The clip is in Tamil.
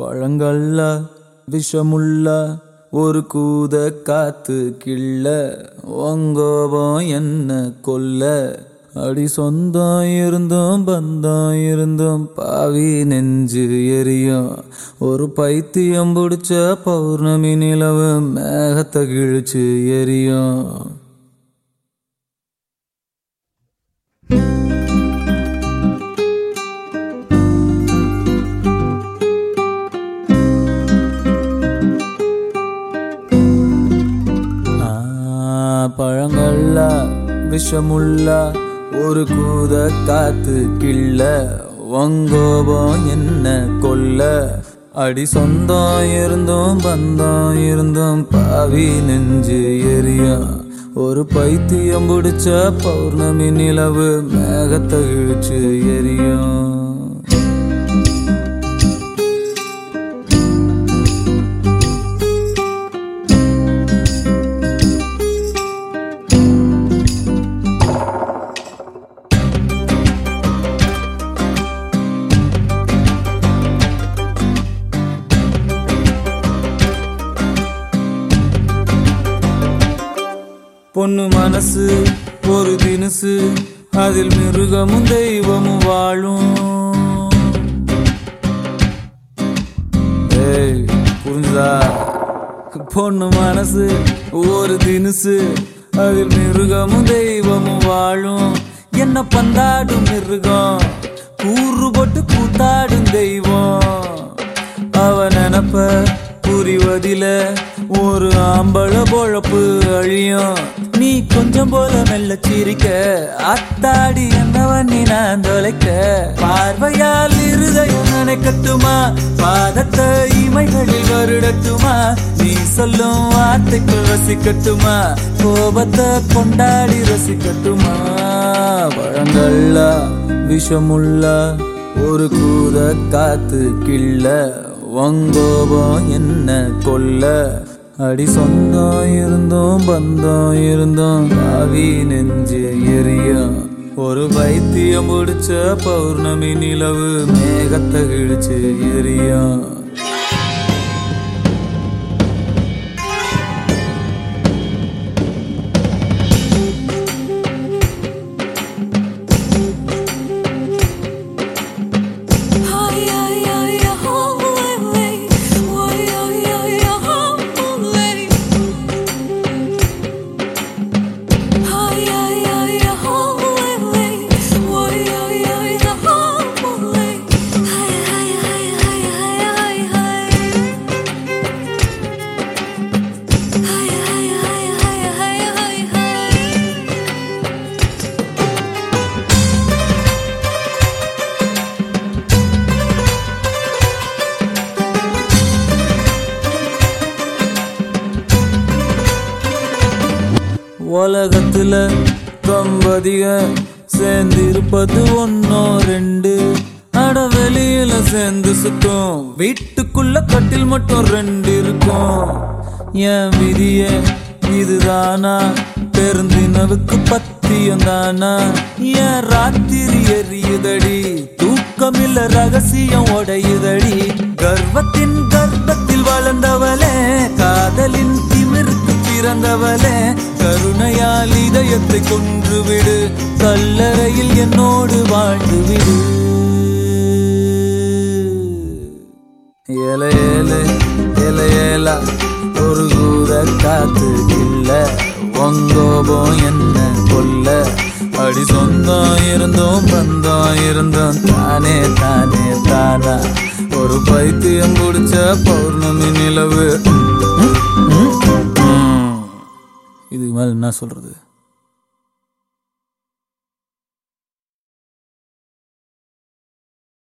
பழங்கள்ல விஷமுள்ள ஒரு கூத காத்து கிள்ள ஒங்கோபம் என்ன கொல்ல? அடி சொந்தம் இருந்தும் பந்தம் பாவி நெஞ்சு எரியும். ஒரு பைத்தியம் பிடிச்ச பௌர்ணமி நிலவு மேகத்தை கிழிச்சு எரியும். ஆ, பழங்கள்ல விஷமுள்ள ஒரு கூத காத்து கிள்ள வங்கோபம் என்ன கொல்ல? அடி சொந்தம் இருந்தும் பந்தம் இருந்தும் பாவி நெஞ்சு எரியும் ஒரு பைத்தியம் பிடிச்ச பௌர்ணமி நிலவு மேகத்தை இழுச்சு எரியும். பொண்ணு மனசு ஒரு தினசு அதில் மிருகமும் தெய்வமும் வாழும். ஏய் புரிஞ்சுதா? பொண்ணு மனசு ஒரு தினசு அதில் மிருகமும் தெய்வமும் வாழும். என்ன பந்தாடும் மிருகம்? பதில ஒரு ஆம்பள பொழப்பு அழியும். நீ கொஞ்சம் போல மெல்ல சிரிக்க. அத்தாடி என்னவன் நீ நான் தொலைக்க. பார்வையால் இருதயம் நினைக்கட்டுமா? பாதத்தை இமைகளில் வருடட்டுமா? நீ சொல்லும் வார்த்தைக்குள் ரசிக்கட்டுமா? கோபத்தை கொண்டாடி ரசிக்கட்டுமா? பழங்கள்ல விஷமுள்ள ஒரு கூத காத்து கிள்ள. வங்கோபம் என்ன கொல்ல? அடி சொந்தம் இருந்தோம் பந்தம் இருந்தோம் காவி நெஞ்சு எரியும் ஒரு வைத்தியம் முடிச்ச பௌர்ணமி நிலவு மேகத்தை கிழிச்சு எரியும் உலகத்துல கம்பதிக சேர்ந்திருப்பது ஒன்னோ ரெண்டு. அட வெளியில சேர்ந்து சுத்தம். வீட்டுக்குள்ள கட்டில் மட்டும் ரெண்டு இருக்கும். என் விதிய இதுதானா? பெருந்தினவுக்கு பத்தியம் தானா? என் ராத்திரி எரியுதடி. தூக்கமில்ல ரகசியம் உடையுதடி. கர்வத்தின் கர்ப்பத்தில் இதயத்தை கொன்றுவிடு கல்லறையில் என்னோடு வாழ்ந்து விடு. ஏல ஏல ஏல ஏலா ஒரு கூற காத்து இல்ல ஒங்கோபம் என்ன கொல்ல? அடி சொந்தம் இருந்தோம் பந்தம் இருந்தோம் தானே தானே தானா? ஒரு பைத்தியம் பிடிச்ச பௌர்ணமி நிலவு. இதுக்கு மாதிரி என்ன சொல்றது?